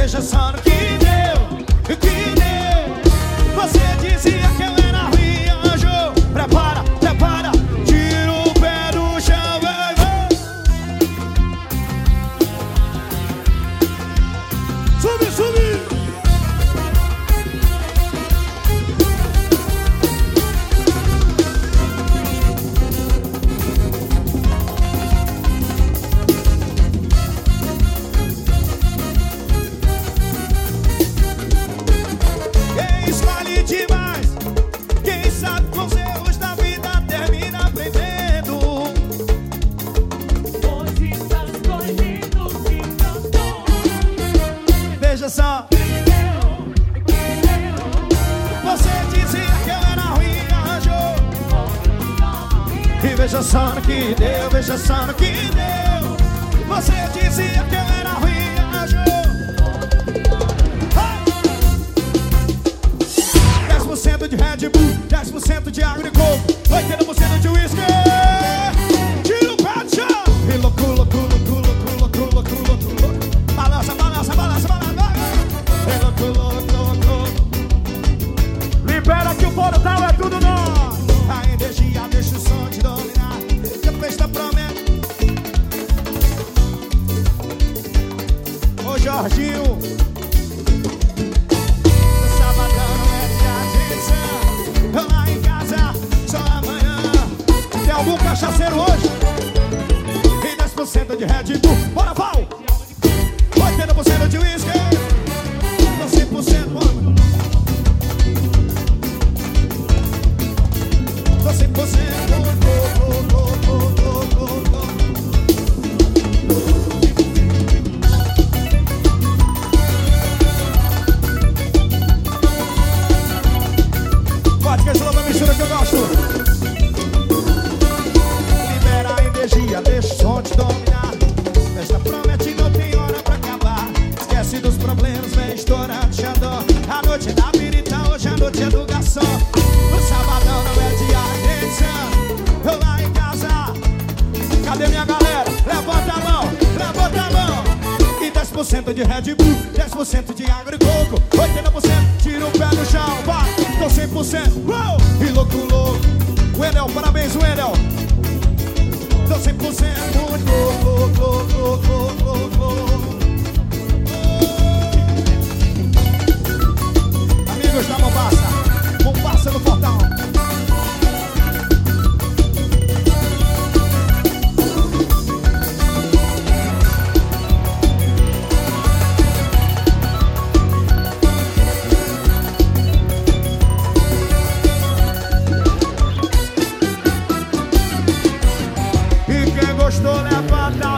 Veja só no que deu, o que deu Só, você dizia que eu era ruim, arranjou. E veja só no que deu, veja só no que deu. Você dizia que eu era ruim, arranjou. Hey! 10% de Red Bull, 10% de água e coco, 80% de whisky. Cachaceiro hoje? E 10% de Red Bull. Estourando xandó. A noite da birita, hoje a noite é do garçom. No sabadão não é de edição. Eu lá em casa. Cadê minha galera? Levanta a mão, levanta a mão. E 10% de Red Bull, 10% de água e coco, 80% tira o pé do chão, vai, tô 100%, uou, e louco, louco. Wendel, parabéns, Wendel. Gostou, levanta